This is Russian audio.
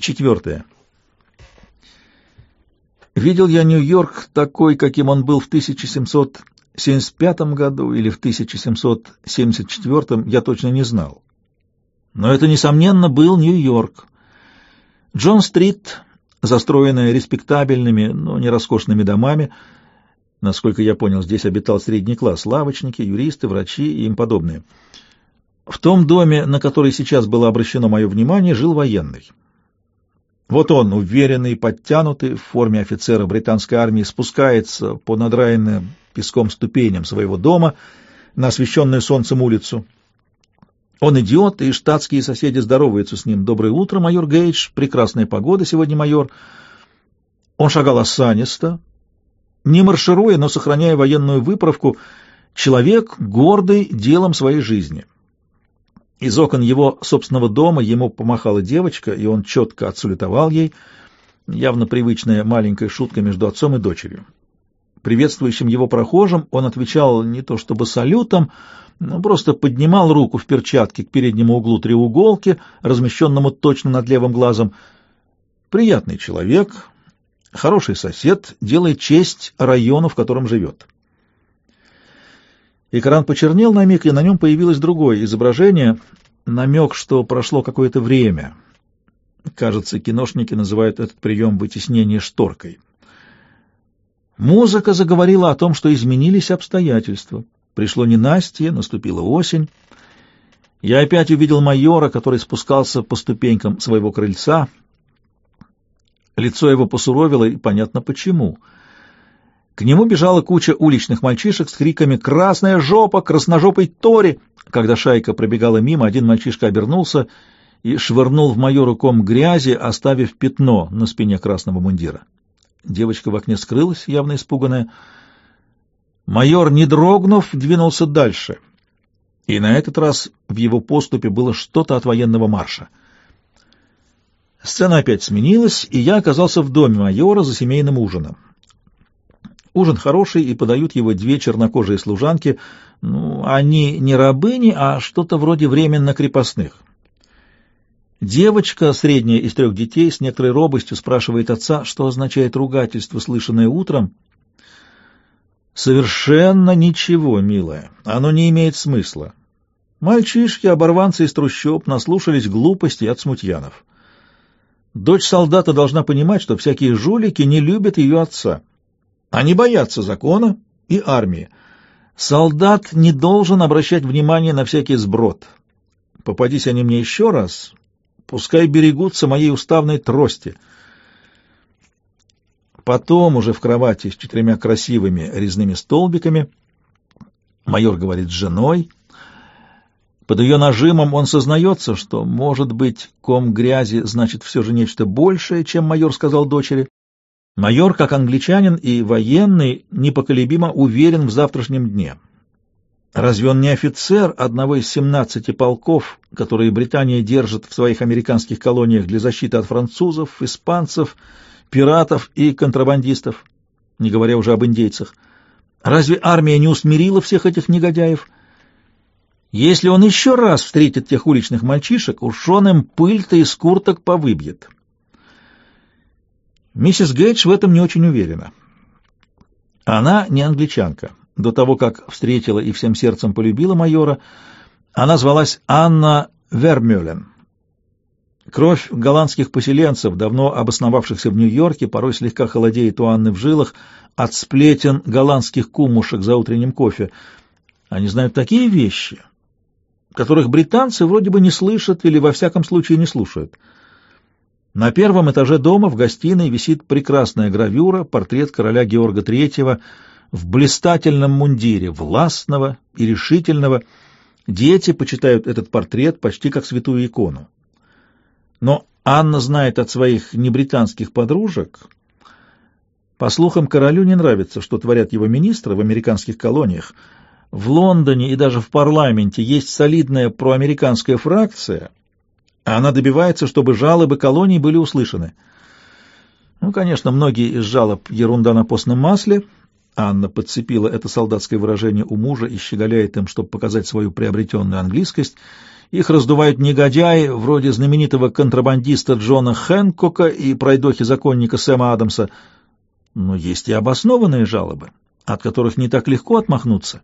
Четвертое. Видел я Нью-Йорк такой, каким он был в 1775 году или в 1774, я точно не знал. Но это, несомненно, был Нью-Йорк. Джон-стрит, застроенная респектабельными, но не роскошными домами, насколько я понял, здесь обитал средний класс, лавочники, юристы, врачи и им подобные. В том доме, на который сейчас было обращено мое внимание, жил военный. Вот он, уверенный, подтянутый, в форме офицера британской армии, спускается по надраенным песком ступеням своего дома на освещенную солнцем улицу. Он идет, и штатские соседи здороваются с ним. «Доброе утро, майор Гейдж. Прекрасная погода сегодня, майор». Он шагал осанисто, не маршируя, но сохраняя военную выправку. Человек, гордый делом своей жизни. Из окон его собственного дома ему помахала девочка, и он четко отсулетовал ей, явно привычная маленькая шутка между отцом и дочерью. Приветствующим его прохожим он отвечал не то чтобы салютом, но просто поднимал руку в перчатке к переднему углу треуголки, размещенному точно над левым глазом. Приятный человек, хороший сосед, делает честь району, в котором живет. Экран почернел на миг, и на нем появилось другое изображение, намек, что прошло какое-то время. Кажется, киношники называют этот прием вытеснения шторкой. Музыка заговорила о том, что изменились обстоятельства. Пришло ненастье, наступила осень. Я опять увидел майора, который спускался по ступенькам своего крыльца. Лицо его посуровило, и понятно почему — к нему бежала куча уличных мальчишек с криками «Красная жопа! Красножопый Тори!». Когда шайка пробегала мимо, один мальчишка обернулся и швырнул в майору ком грязи, оставив пятно на спине красного мундира. Девочка в окне скрылась, явно испуганная. Майор, не дрогнув, двинулся дальше. И на этот раз в его поступе было что-то от военного марша. Сцена опять сменилась, и я оказался в доме майора за семейным ужином. Ужин хороший, и подают его две чернокожие служанки. Ну, они не рабыни, а что-то вроде временно крепостных. Девочка, средняя из трех детей, с некоторой робостью спрашивает отца, что означает ругательство, слышанное утром. «Совершенно ничего, милая. Оно не имеет смысла. Мальчишки, оборванцы из трущоб, наслушались глупостей от смутьянов. Дочь солдата должна понимать, что всякие жулики не любят ее отца». Они боятся закона и армии. Солдат не должен обращать внимание на всякий сброд. Попадись они мне еще раз, пускай берегутся моей уставной трости. Потом уже в кровати с четырьмя красивыми резными столбиками майор говорит с женой. Под ее нажимом он сознается, что, может быть, ком грязи значит все же нечто большее, чем майор сказал дочери. Майор, как англичанин и военный, непоколебимо уверен в завтрашнем дне. Разве он не офицер одного из 17 полков, которые Британия держит в своих американских колониях для защиты от французов, испанцев, пиратов и контрабандистов, не говоря уже об индейцах? Разве армия не усмирила всех этих негодяев? Если он еще раз встретит тех уличных мальчишек, уж он им пыль-то из курток повыбьет». Миссис Гейдж в этом не очень уверена. Она не англичанка. До того, как встретила и всем сердцем полюбила майора, она звалась Анна Вермюлен. Кровь голландских поселенцев, давно обосновавшихся в Нью-Йорке, порой слегка холодеет у Анны в жилах от сплетен голландских кумушек за утренним кофе. Они знают такие вещи, которых британцы вроде бы не слышат или во всяком случае не слушают. На первом этаже дома в гостиной висит прекрасная гравюра, портрет короля Георга III в блистательном мундире, властного и решительного. Дети почитают этот портрет почти как святую икону. Но Анна знает от своих небританских подружек. По слухам, королю не нравится, что творят его министры в американских колониях. В Лондоне и даже в парламенте есть солидная проамериканская фракция — она добивается, чтобы жалобы колоний были услышаны. Ну, конечно, многие из жалоб ерунда на постном масле. Анна подцепила это солдатское выражение у мужа и щеголяет им, чтобы показать свою приобретенную английскость, Их раздувают негодяи, вроде знаменитого контрабандиста Джона Хэнкока и пройдохи-законника Сэма Адамса. Но есть и обоснованные жалобы, от которых не так легко отмахнуться.